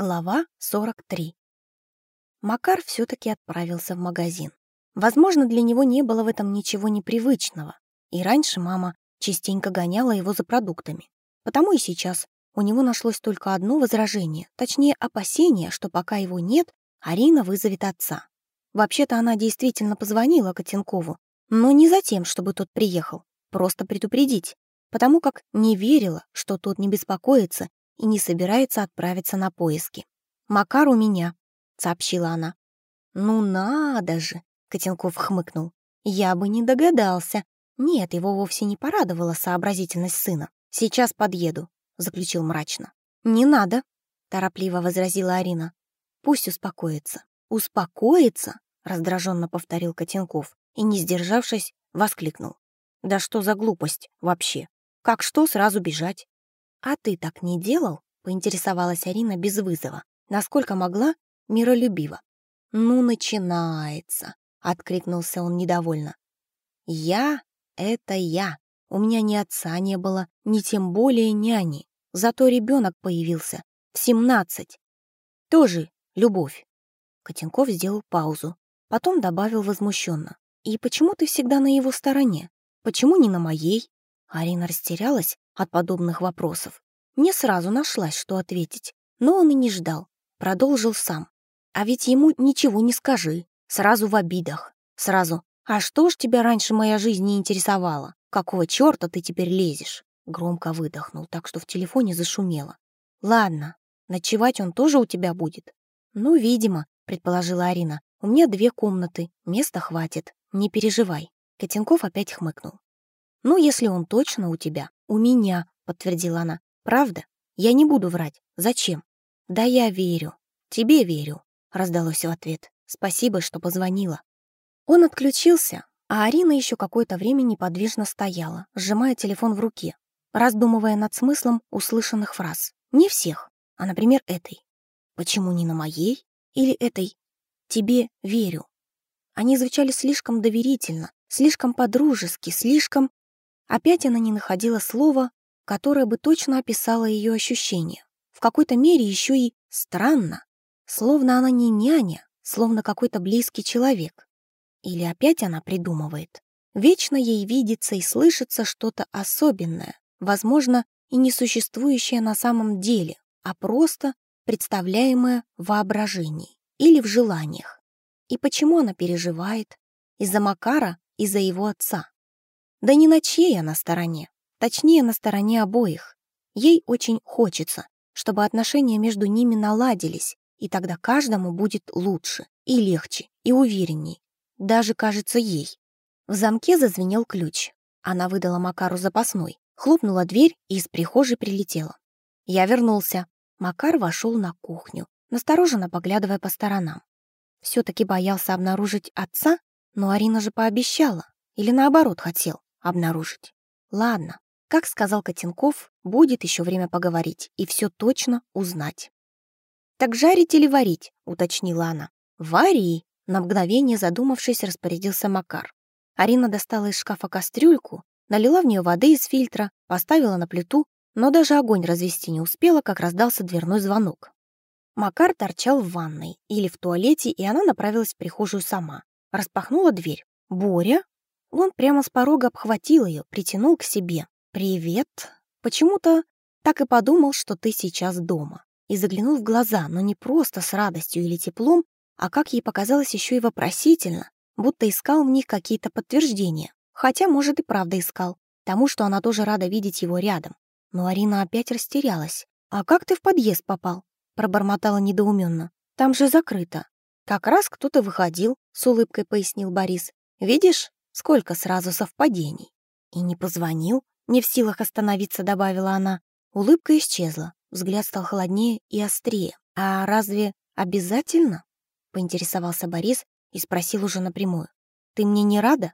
Глава 43. Макар все-таки отправился в магазин. Возможно, для него не было в этом ничего непривычного, и раньше мама частенько гоняла его за продуктами. Потому и сейчас у него нашлось только одно возражение, точнее опасение, что пока его нет, Арина вызовет отца. Вообще-то она действительно позвонила Котенкову, но не за тем, чтобы тот приехал, просто предупредить, потому как не верила, что тот не беспокоится и не собирается отправиться на поиски. «Макар у меня», — сообщила она. «Ну надо же!» — Котенков хмыкнул. «Я бы не догадался. Нет, его вовсе не порадовала сообразительность сына. Сейчас подъеду», — заключил мрачно. «Не надо», — торопливо возразила Арина. «Пусть успокоится». «Успокоится?» — раздраженно повторил Котенков и, не сдержавшись, воскликнул. «Да что за глупость вообще? Как что сразу бежать? «А ты так не делал?» — поинтересовалась Арина без вызова. Насколько могла, миролюбиво. «Ну, начинается!» — откликнулся он недовольно. «Я — это я. У меня ни отца не было, ни тем более няни. Зато ребенок появился. В семнадцать. Тоже любовь». Котенков сделал паузу. Потом добавил возмущенно. «И почему ты всегда на его стороне? Почему не на моей?» Арина растерялась, от подобных вопросов. Не сразу нашлась, что ответить, но он и не ждал. Продолжил сам. А ведь ему ничего не скажи. Сразу в обидах. Сразу «А что ж тебя раньше моя жизнь не интересовала? Какого черта ты теперь лезешь?» Громко выдохнул, так что в телефоне зашумело. «Ладно, ночевать он тоже у тебя будет?» «Ну, видимо», — предположила Арина. «У меня две комнаты, места хватит, не переживай». Котенков опять хмыкнул. «Ну, если он точно у тебя, «У меня», — подтвердила она. «Правда? Я не буду врать. Зачем?» «Да я верю. Тебе верю», — раздалось в ответ. «Спасибо, что позвонила». Он отключился, а Арина еще какое-то время неподвижно стояла, сжимая телефон в руке, раздумывая над смыслом услышанных фраз. Не всех, а, например, этой. «Почему не на моей?» Или этой «Тебе верю». Они звучали слишком доверительно, слишком подружески, слишком Опять она не находила слова, которое бы точно описало ее ощущения. В какой-то мере еще и странно, словно она не няня, словно какой-то близкий человек. Или опять она придумывает. Вечно ей видится и слышится что-то особенное, возможно, и не существующее на самом деле, а просто представляемое в воображении или в желаниях. И почему она переживает? Из-за Макара, из-за его отца. Да не на чьей она стороне, точнее, на стороне обоих. Ей очень хочется, чтобы отношения между ними наладились, и тогда каждому будет лучше, и легче, и уверенней. Даже, кажется, ей. В замке зазвенел ключ. Она выдала Макару запасной, хлопнула дверь и из прихожей прилетела. Я вернулся. Макар вошел на кухню, настороженно поглядывая по сторонам. Все-таки боялся обнаружить отца, но Арина же пообещала. Или наоборот хотел обнаружить. Ладно, как сказал Котенков, будет еще время поговорить и все точно узнать. «Так жарить или варить?» — уточнила она. «Вари!» — на мгновение задумавшись, распорядился Макар. Арина достала из шкафа кастрюльку, налила в нее воды из фильтра, поставила на плиту, но даже огонь развести не успела, как раздался дверной звонок. Макар торчал в ванной или в туалете, и она направилась в прихожую сама. Распахнула дверь. «Боря?» Он прямо с порога обхватил ее, притянул к себе. «Привет. Почему-то так и подумал, что ты сейчас дома». И заглянул в глаза, но не просто с радостью или теплом, а, как ей показалось, еще и вопросительно, будто искал в них какие-то подтверждения. Хотя, может, и правда искал, тому, что она тоже рада видеть его рядом. Но Арина опять растерялась. «А как ты в подъезд попал?» пробормотала недоуменно. «Там же закрыто». «Как раз кто-то выходил», — с улыбкой пояснил Борис. «Видишь, Сколько сразу совпадений. И не позвонил, не в силах остановиться, добавила она. Улыбка исчезла, взгляд стал холоднее и острее. «А разве обязательно?» — поинтересовался Борис и спросил уже напрямую. «Ты мне не рада?»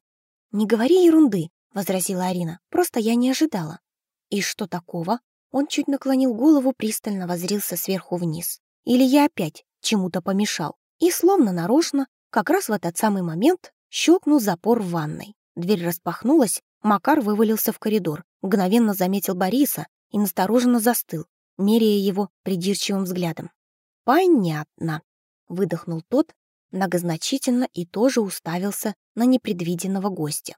«Не говори ерунды», — возразила Арина. «Просто я не ожидала». «И что такого?» Он чуть наклонил голову, пристально возрился сверху вниз. «Или я опять чему-то помешал?» И словно нарочно, как раз в этот самый момент Щелкнул запор в ванной. Дверь распахнулась, Макар вывалился в коридор, мгновенно заметил Бориса и настороженно застыл, меряя его придирчивым взглядом. понятно», — выдохнул тот многозначительно и тоже уставился на непредвиденного гостя.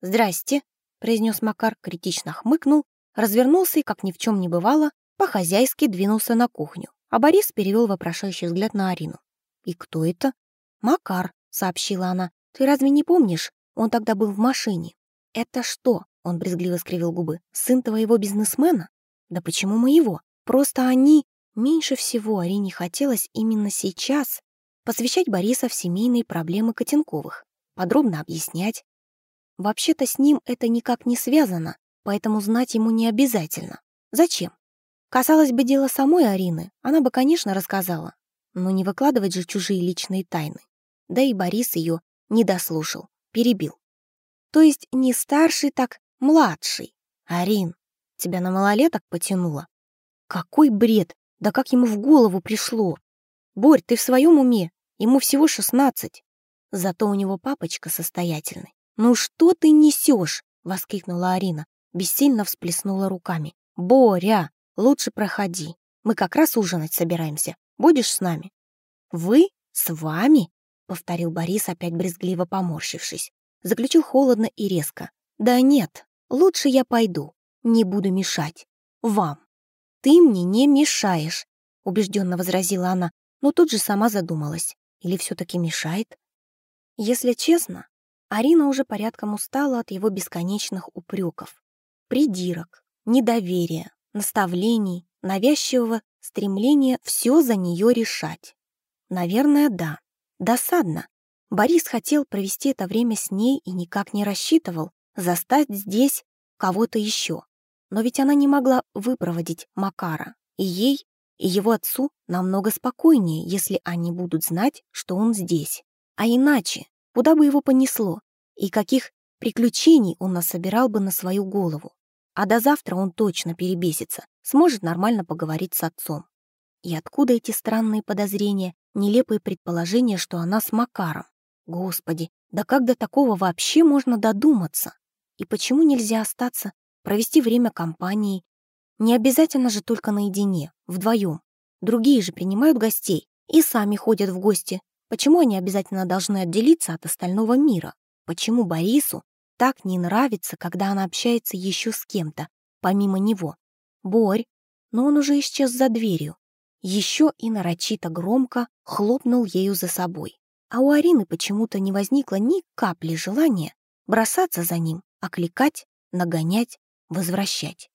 «Здрасте», — произнес Макар, критично хмыкнул, развернулся и, как ни в чем не бывало, по-хозяйски двинулся на кухню, а Борис перевел вопрошающий взгляд на Арину. «И кто это?» «Макар», — сообщила она. «Ты разве не помнишь? Он тогда был в машине». «Это что?» — он брезгливо скривил губы. «Сын твоего бизнесмена?» «Да почему моего? Просто они...» Меньше всего Арине хотелось именно сейчас посвящать Бориса в семейные проблемы Котенковых, подробно объяснять. Вообще-то с ним это никак не связано, поэтому знать ему не обязательно. Зачем? Касалось бы дела самой Арины, она бы, конечно, рассказала, но не выкладывать же чужие личные тайны. Да и Борис ее не дослушал, перебил. То есть не старший, так младший. Арин, тебя на малолеток потянуло? Какой бред! Да как ему в голову пришло? Борь, ты в своем уме? Ему всего шестнадцать. Зато у него папочка состоятельный. «Ну что ты несешь?» — воскликнула Арина, бессильно всплеснула руками. «Боря, лучше проходи. Мы как раз ужинать собираемся. Будешь с нами?» «Вы? С вами?» — повторил Борис, опять брезгливо поморщившись. Заключил холодно и резко. «Да нет, лучше я пойду. Не буду мешать. Вам». «Ты мне не мешаешь», — убежденно возразила она, но тут же сама задумалась. Или все-таки мешает? Если честно, Арина уже порядком устала от его бесконечных упреков, придирок, недоверия, наставлений, навязчивого стремления все за нее решать. Наверное, да. Досадно. Борис хотел провести это время с ней и никак не рассчитывал застать здесь кого-то еще. Но ведь она не могла выпроводить Макара, и ей, и его отцу намного спокойнее, если они будут знать, что он здесь. А иначе, куда бы его понесло, и каких приключений он насобирал бы на свою голову. А до завтра он точно перебесится, сможет нормально поговорить с отцом. И откуда эти странные подозрения, нелепые предположения, что она с Макаром? Господи, да как до такого вообще можно додуматься? И почему нельзя остаться провести время компанией. Не обязательно же только наедине, вдвоем. Другие же принимают гостей и сами ходят в гости. Почему они обязательно должны отделиться от остального мира? Почему Борису так не нравится, когда она общается еще с кем-то, помимо него? Борь, но он уже исчез за дверью. Еще и нарочито громко хлопнул ею за собой. А у Арины почему-то не возникло ни капли желания бросаться за ним, окликать, нагонять, возвращать.